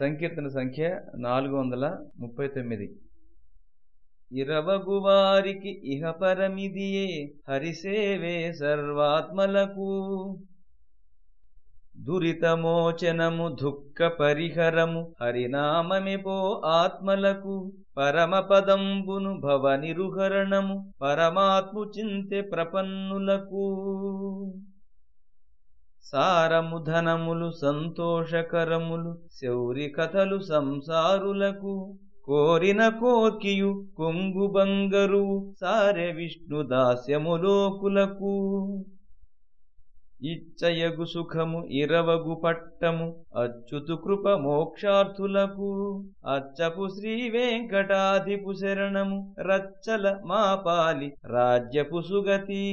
సంకీర్తన సంఖ్య నాలుగు వందల ముప్పై తొమ్మిది. ఇరవగువారికి ఇహపరమిదియే హరిసేవే సర్వాత్మలకు. దురితమోచనము దుఃఖ పరిహరము హరినామమిపో ఆత్మలకు. పరమపదంబును భవ నిరుహరణము పరమాత్ము చింతె ప్రపన్నులకు. సారము ధనములు సంతోషకరములు శౌరి కథలు సంసారులకు. కోరిన కోకియు కొంగు బంగరు సారె విష్ణు దాస్యములోకులకు ఇచ్చయగు సుఖము ఇరవగు పట్టము అచ్యుతు కృప మోక్షార్థులకు. అచ్చపు శ్రీ వెంకటాధిపు శరణము రచ్చల మాపాలి రాజ్యపు సుగతి.